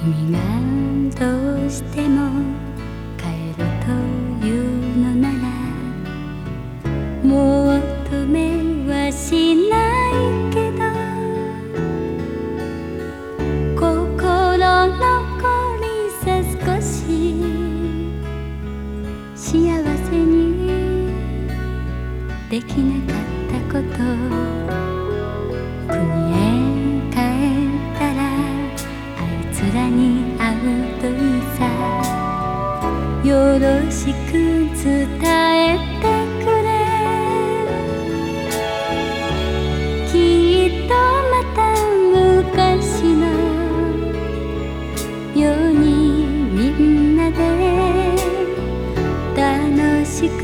君がどうしても帰るというのならもう止めはしないけど心残りさ少し幸せにできなかよろしく伝えてくれ。きっとまた昔のようにみんなで楽しく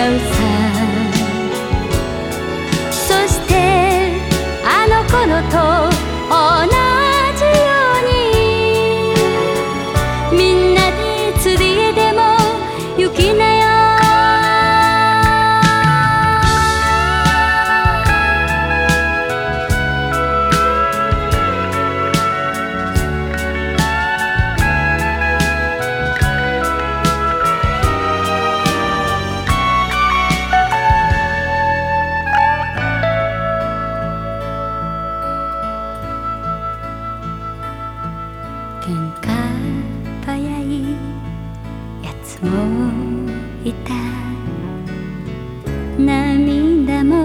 and 喧嘩早いやつもいた涙も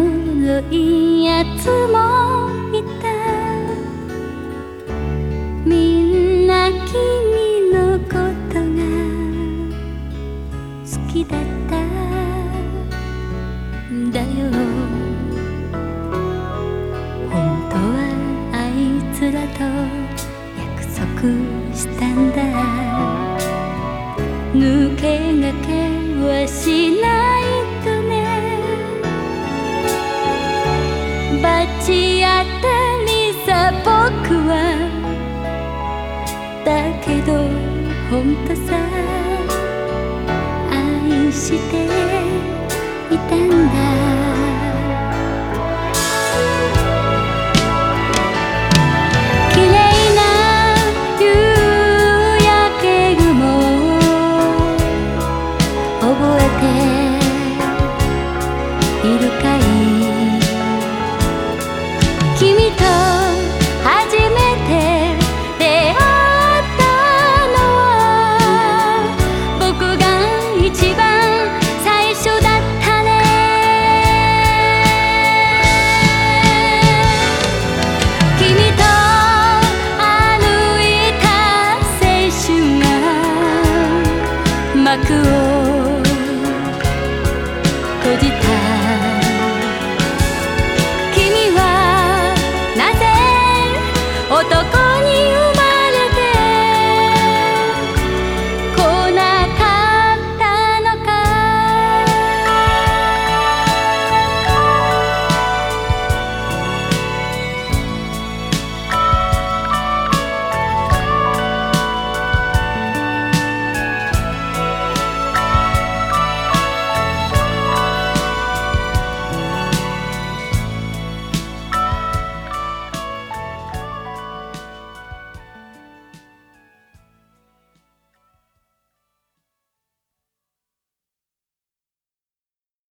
したんだ。抜け駆けはしないとね。罰当たりさ僕は。だけど本当さ。愛して君と